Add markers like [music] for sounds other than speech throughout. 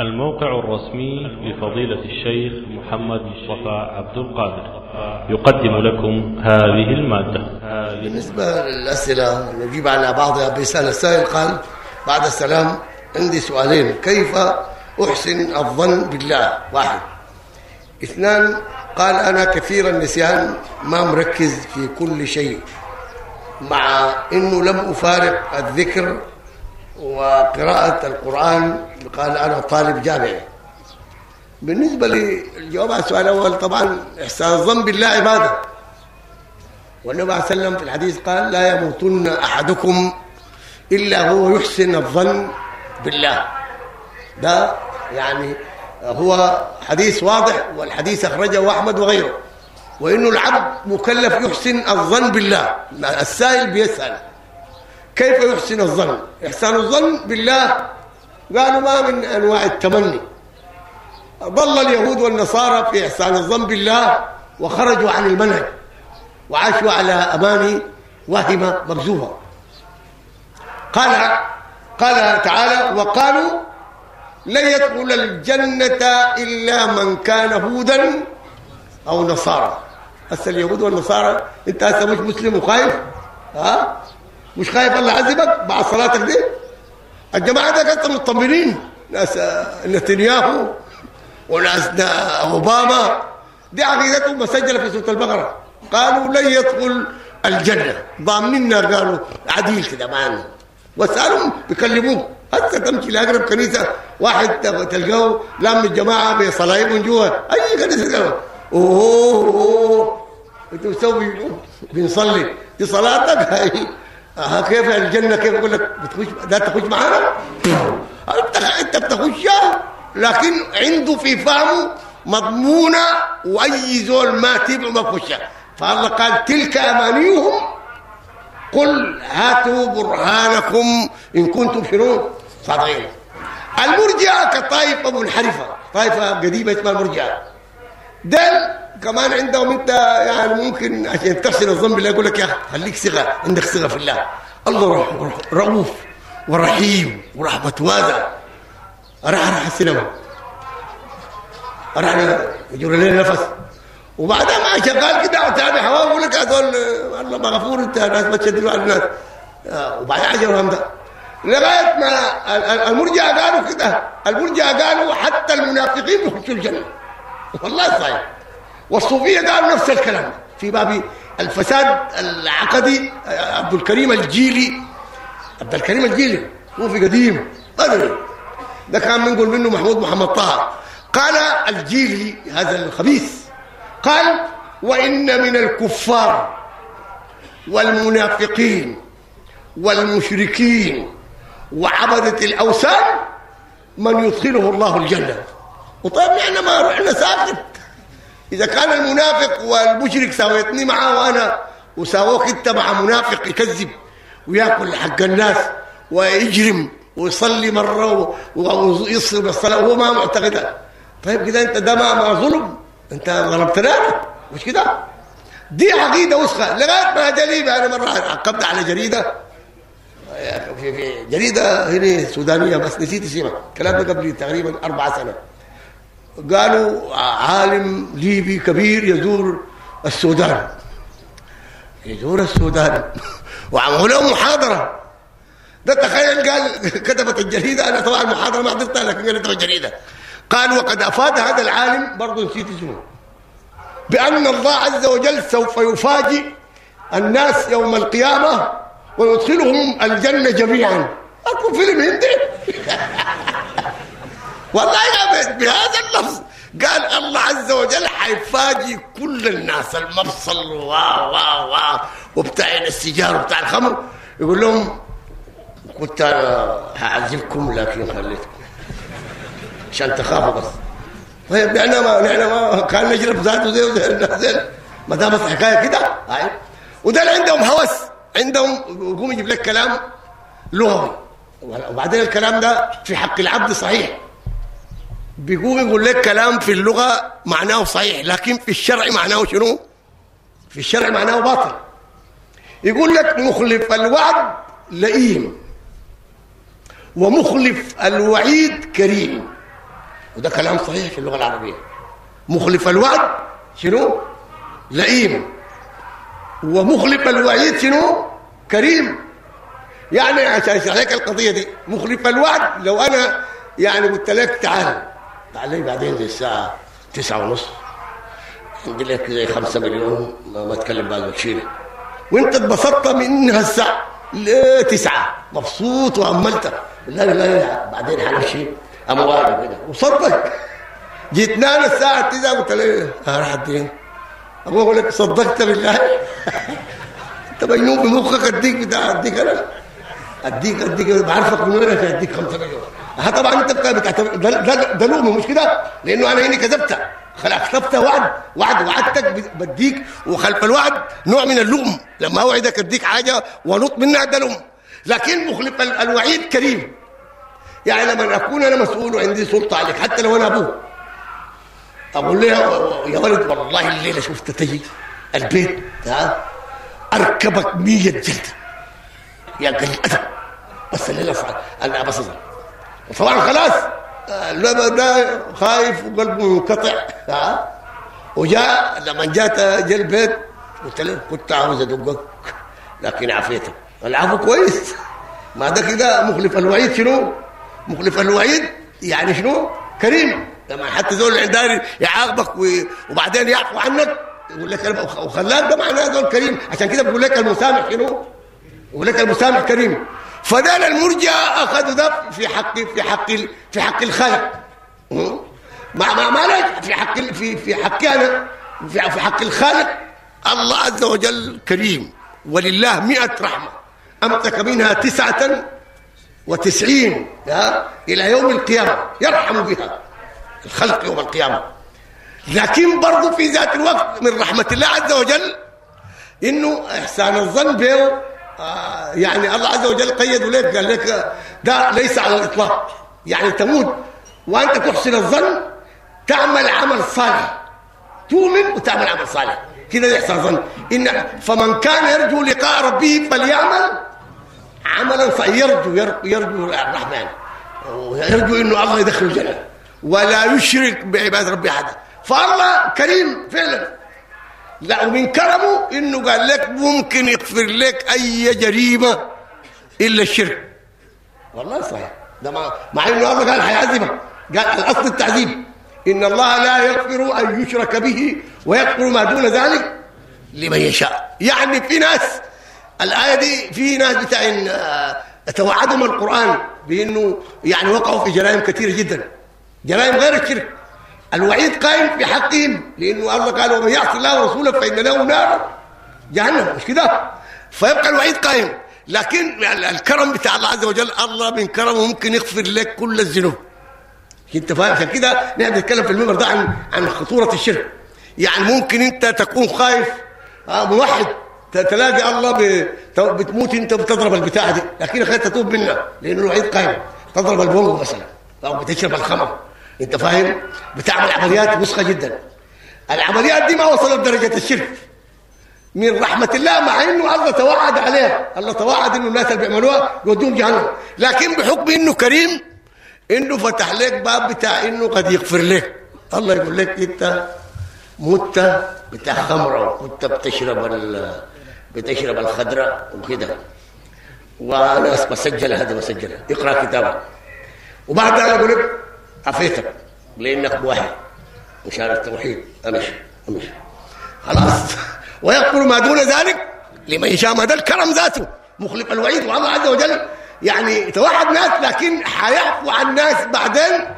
الموقع الرسمي لفضيلة الشيخ محمد مصطفى عبد القادر. يقدم لكم هذه المادة. بالنسبة للأسئلة نجيب على بعضها بيسأل السائل قال بعد السلام عندي سؤالين. كيف أحسن الظن بالله؟ واحد. اثنان قال أنا كثير النسيان ما مركز في كل شيء مع أنه لم أفارق الذكر وقراءة القرآن قال أنا طالب جامعي. بالنسبة للجواب على السؤال الأول طبعا إحسان الظن بالله عبادة. والنبي عليه وسلم في الحديث قال لا يموتن أحدكم إلا هو يحسن الظن بالله. ده يعني هو حديث واضح والحديث أخرجه أحمد وغيره. وإنه العبد مكلف يحسن الظن بالله. السائل بيسأل. كيف يحسن الظن؟ إحسان الظن بالله قالوا ما من أنواع التمني. ضل اليهود والنصارى في إحسان الظن بالله وخرجوا عن المنهج وعاشوا على أماني واهمة مكذوبة. قال قال تعالى وقالوا لن يدخل الجنة إلا من كان هودا أو نصارى. هسه اليهود والنصارى أنت هسه مش مسلم وخايف؟ ها؟ مش خايف الله يعذبك بعد صلاتك دي؟ الجماعة ده كانوا مطمنين ناس نتنياهو وناس أوباما. دي عقيدتهم مسجلة في سورة البقرة. قالوا لن يدخل الجنة. ضامننا قالوا عديل كده معنا وسألهم بيكلموه. هسه تمشي لأقرب كنيسة. واحد تلقاه لام الجماعة بصلايب من جوا. أي كنيسة أوه أوه أنت بتسوي بنصلي. دي صلاتك؟ [laughs] هاي ها كيف الجنة كيف أقول لك؟ بتخش ده تخش معانا؟ أنت بتخشها لكن عنده في فهمه مضمونة وأي زول ما تبع ما يخشها. فالله قال تلك أمانيهم. قل هاتوا برهانكم إن كنتم شنو صادقين المرجئة كطائفة منحرفة. طائفة قديمة اسمها المرجئة. دل كمان عندهم انت يعني ممكن عشان تحسن الظن بالله يقول لك يا أخي خليك ثقة عندك ثقة في الله. الله رؤوف ورحيم ورحمة واسع راح راح السينما. راح يجر لنا نفس. وبعدها ما شغال كده وتابع هواه يقول لك هذول الله مغفور انت ناس ما تشدلوا على الناس. وبعدين عجبهم ده لغاية ما المرجع قالوا كده المرجع قالوا حتى المنافقين بيخشوا الجنة. والله صحيح. والصوفية قالوا نفس الكلام. في باب الفساد العقدي عبد الكريم الجيلي. عبد الكريم الجيلي هو في قديم بدري ده كان بنقول منه محمود محمد طه قال الجيلي هذا الخبيث قال وإن من الكفار والمنافقين والمشركين وعبدة الأوثان من يدخله الله الجنة. وطيب نحن ما رحنا ساكت إذا كان المنافق والمشرك ساويتني معاه وأنا وساووك أنت مع منافق يكذب ويأكل حق الناس ويجرم ويصلي مرة ويصل بالصلاة وهو ما معتقدها طيب كده أنت ده ما ظلم. أنت ضربتنا مش كده؟ دي عقيدة وسخة. لغاية ما دليل أنا مرة عقبت على جريدة. في جريدة هنا سودانية بس نسيت اسمها. الكلام ده قبل تقريبا أربع سنة. قالوا عالم ليبي كبير يزور السودان. يزور السودان. [laughs] وعملوا له محاضرة. ده تخيل قال [laughs] كتبت الجريدة أنا طبعا المحاضرة ما حضرتها لكن قالت الجريدة قال وقد أفاد هذا العالم برضه نسيت اسمه. بأن الله عز وجل سوف يفاجئ الناس يوم القيامة ويدخلهم الجنة جميعا. أكو فيلم هندي؟ [laughs] والله يا بهذا اللفظ قال الله عز وجل حيفاجئ كل الناس المبصل و و و وبتاع السجار وبتاع الخمر يقول لهم كنت هعذبكم لكن خليتكم عشان تخافوا بس. طيب نحن ما نحن ما كان نشرب ذاته زي وزي الناس ما دامت الحكاية كده وده اللي عندهم هوس عندهم يقوم يجيب لك كلام لغوي. وبعدين الكلام ده في حق العبد صحيح. بيقوم يقول لك كلام في اللغة معناه صحيح لكن في الشرع معناه شنو؟ في الشرع معناه باطل. يقول لك مخلف الوعد لئيم ومخلف الوعيد كريم. وده كلام صحيح في اللغة العربية. مخلف الوعد شنو؟ لئيم. ومخلف الوعيد شنو؟ كريم. يعني عشان لك القضية دي مخلف الوعد لو أنا يعني قلت لك تعال. لي بعدين زي الساعة تسعة ونص. عندي لك زي خمسة مليون ما, أتكلم بعد بكشير وأنت اتبسطت من الساعة لتسعة. مبسوط وعملت لا لا لا بعدين حنمشي أموال كده وصدق. جيت نام الساعة 9 قلت له راح الدين. أقول لك صدقت بالله. [laughs] انت مجنون بمخك أديك بتاع أديك أنا؟ اديك أديك بعرفك من وين؟ أديك 5 مليون. ها طبعا أنت بتعتبر ده, ده, لومه مش كده؟ لأنه أنا هنا كذبت. وعد. وعد وعدتك بديك. وخلف الوعد نوع من اللوم. لما أوعدك أديك حاجة ونط منها ده لوم. لكن مخلف الوعيد كريم. يعني لما أكون أنا مسؤول وعندي سلطة عليك حتى لو أنا ابوه أقول له يا ولد والله الليلة شفت تجي البيت ها؟ أركبك 100 جلد يا قليل ادب بس الليلة أنا بس طبعا خلاص. لما ده خايف وقلبه منقطع ها؟ وجاء لما جات جا البيت قلت له كنت عاوز أدقك لكن عافيتك العفو كويس. ما ده كده مخلف الوعيد شنو؟ مخلف الوعيد يعني شنو؟ كريم. لما حتى زول العنداري يعاقبك وبعدين يعفو عنك يقول لك وخلاك ده معناه زول كريم. عشان كده بقول لك المسامح شنو؟ يقول لك المسامح كريم. فده المرجع اخذوا ده في حق في حق في حق الخلق. ما ما ما في حق في في حقي أنا. في حق الخالق. الله عز وجل كريم. ولله مئة رحمة. أمسك منها تسعة وتسعين إلى يوم القيامة. يرحم بها. الخلق يوم القيامة. لكن برضو في ذات الوقت من رحمة الله عز وجل إنه إحسان الظن به يعني الله عز وجل قيد لك قال لك ده ليس على الإطلاق. يعني تموت وأنت تحسن الظن تعمل عمل صالح. تؤمن وتعمل عمل صالح. كده يحسن الظن إن فمن كان يرجو لقاء ربه فليعمل عملا صالحا يرجو الرحمن. يرجو إنه الله يدخل الجنة. ولا يشرك بعباد ربي احدا. فالله كريم فعلا. لا ومن كرمه إنه قال لك ممكن يغفر لك أي جريمة إلا الشرك. والله صحيح. ده مع, مع إنه الله قال حيعذبك قال الأصل التعذيب. إن الله لا يغفر أن يشرك به ويغفر ما دون ذلك لمن يشاء. يعني في ناس الآية دي في ناس بتاعين توعدهم القرآن بإنه يعني وقعوا في جرائم كثيرة جدا. جرائم غير الشرك. الوعيد قائم في حقهم لأنه الله قال ومن يعصي الله ورسوله فإن له نار جهنم مش كده؟ فيبقى الوعيد قائم. لكن الكرم بتاع الله عز وجل الله من كرمه ممكن يغفر لك كل الذنوب. انت فاهم؟ عشان كده نحن بنتكلم في المنبر ده عن عن خطورة الشرك. يعني ممكن انت تكون خايف موحد تلاقي الله بتموت انت بتضرب البتاعة دي. لكن خليك تتوب منها لأنه الوعيد قائم. تضرب البونغو مثلا أو بتشرب الخمر. انت فاهم؟ بتعمل عمليات وسخه جدا. العمليات دي ما وصلت درجة الشرك. من رحمة الله مع إنه الله توعد عليها. الله توعد إنه الناس اللي بيعملوها يودوهم جهنم. لكن بحكم إنه كريم إنه فتح لك باب بتاع إنه قد يغفر لك. الله يقول لك إنت مت بتاع خمرة وكنت بتشرب بتشرب الخضراء وكده. وأنا بسجل هذا بسجلها اقرأ كتابك. وبعد ذلك أقول لك عفيتك لأنك واحد. مشان التوحيد. أمشي. أمشي. خلاص. ويغفر ما دون ذلك لمن يشاء ما ده الكرم ذاته. مخلق الوعيد والله عز وجل. يعني توحد ناس لكن حيعفو عن ناس بعدين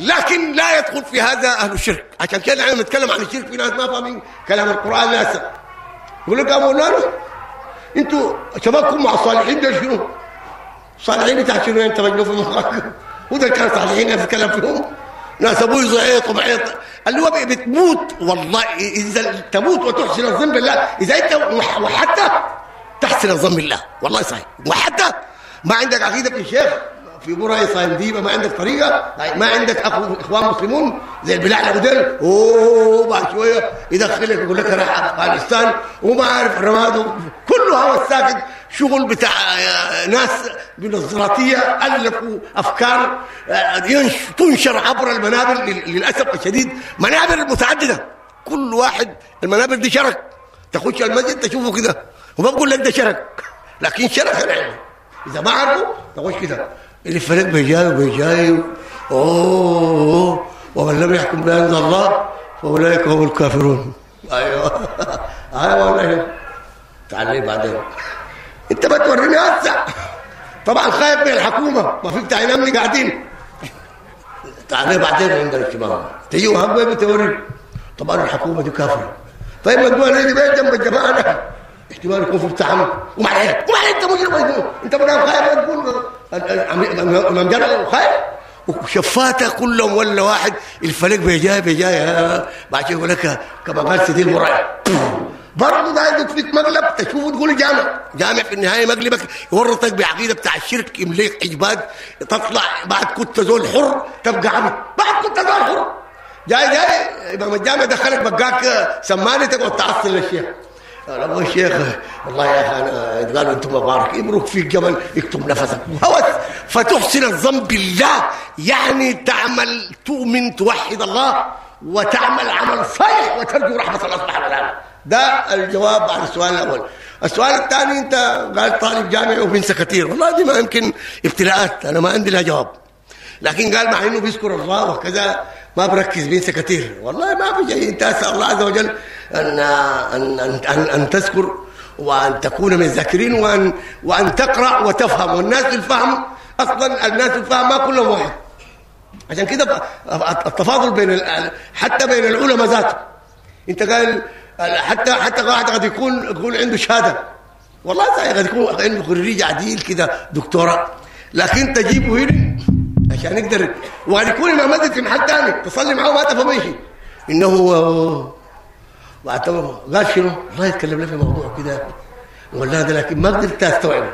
لكن لا يدخل في هذا أهل الشرك. عشان كده إحنا بنتكلم عن الشرك في ناس ما فاهمين كلام القرآن ناس يقول لك يا مولانا أنتوا شبابكم مع الصالحين دول شنو؟ الصالحين بتاع شنو؟ انت مجنون في مخك وده كان صالحين نتكلم فيهم ناس أبوي زعيط وبعيط اللي هو بتموت. والله إذا تموت وتحسن الظن بالله. إذا أنت وحتى تحسن الظن بالله. والله صحيح. وحتى ما عندك عقيدة في الشيخ في قرى صايم ما عندك طريقة ما عندك اخو إخوان مسلمون زي البلاد أبو دل أوه بعد شوية يدخلك يقول لك راح أفغانستان وما عارف رماد كله هو الساكت شغل بتاع ناس بنظراتيه ألفوا أفكار تنشر عبر المنابر للأسف الشديد منابر متعددة كل واحد المنابر دي شرك تخش المسجد تشوفه كده وما بقول لك ده شرك لكن شرك العلم إذا ما عرفوا تخش كده. اللي فرق بيجاي وبيجاي أوه ومن لم يحكم بأنزل الله فأولئك هم الكافرون. أيوه. [laughs] أيوه والله. تعالي بعدين. أنت بتوريني هسه. طبعا خايف من الحكومة. ما في بتاع امني قاعدين. تعالي بعدين عند الاجتماع. تجي وهم بتوري طبعا الحكومة دي كافرة. طيب ما تقول لي بيت جنب الجماعة احتمال يكون في بتاعهم عليك. وما عليك. انت مجرم. انت بدل خايف تقول. امام جرى خايف وشفاته كلهم ولا واحد. الفلك بيجاي بيجاي بعد يقول لك كما قال سيدي المراي برضه ده يدك فيك مقلب. تشوفه تقول جامع. جامع في النهاية مقلبك يورطك بعقيدة بتاع الشرك يمليك إجباد. تطلع بعد كنت زول حر تبقى عبد. بعد كنت زول حر. جاي جاي. إمام الجامع دخلك بقاك سماني تقعد تعصل للشيخ أبو الشيخ والله يا أخي قالوا أنتم مبارك. يبرك في الجبل يكتم نفسك هوس فتحسن الظن بالله. يعني تعمل تؤمن توحد الله وتعمل عمل صالح وترجو رحمة الله سبحانه وتعالى. ده الجواب على السؤال الأول. السؤال الثاني أنت قال طالب جامعي وبنسى كثير. والله دي ما يمكن ابتلاءات. أنا ما عندي لها جواب. لكن قال مع إنه بيذكر الله وكذا ما بركز بينسى كثير. والله ما في شيء. إنت أسأل الله عز وجل ان ان ان, أن تذكر وأن تكون من الذاكرين وان وأن تقرأ وتفهم. والناس الفهم أصلا الناس الفهم ما كلهم واحد. عشان كده التفاضل بين حتى بين العلماء ذاته. انت قال حتى حتى واحد قد يكون يكون عنده شهادة. والله قد يكون عنده خريج عديل كده دكتوراه لكن تجيبه هنا عشان يقدر. وقد يكون إمام مسجد في محل ثاني تصلي معه ما تفهم شيء. إنه واعتبر قال شنو؟ الله يتكلم لي في موضوع كده. ولا هذا لكن ما قدرت استوعبه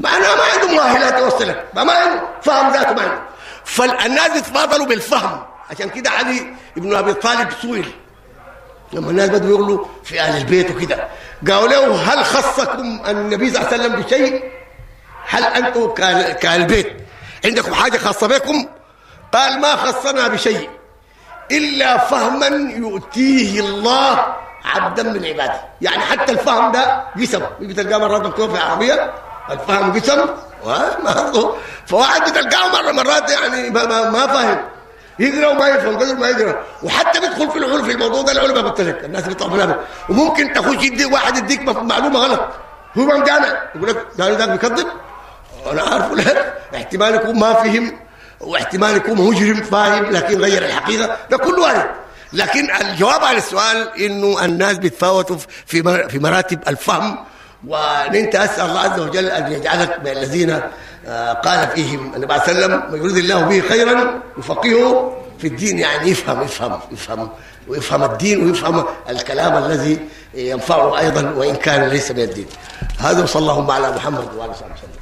معناه ما عنده مؤهلات توصلك ما, ما عنده فهم ذاته ما عنده فالناس يتفاضلوا بالفهم. عشان كده علي ابن أبي طالب سئل لما الناس بدوا يغلوا في أهل البيت وكده. قالوا له هل خصكم النبي صلى الله عليه وسلم بشيء؟ هل أنتم كأهل البيت؟ عندكم حاجة خاصة بكم؟ قال ما خصنا بشيء. إلا فهما يؤتيه الله عبدا من عباده. يعني حتى الفهم ده قسم بتلقاه مرات مكتوب في العربيه الفهم ما فواحد بتلقاه مرة مرات يعني ما, ما, ما فاهم يقرأ وما يفهم قدر ما يقرأ. وحتى بيدخل في العلم في الموضوع ده العلماء قلت لك الناس منها وممكن تخش يدي واحد يديك معلومة غلط. هو ما جامع. يقول لك ده ده بيكذب. أنا عارف لا. احتمال يكون ما فهم. واحتمال يكون مجرم فاهم لكن غير الحقيقة ده كله وارد لكن الجواب على السؤال إنه الناس بيتفاوتوا في في مراتب الفهم. وانت أسأل الله عز وجل أن يجعلك من الذين قال فيهم النبي عليه وسلم من يريد الله به خيرا يفقهه في الدين. يعني يفهم يفهم يفهم ويفهم الدين ويفهم الكلام الذي ينفعه أيضا وإن كان ليس من الدين. هذا وصلى اللهم على محمد وعلى آله وصحبه وسلم.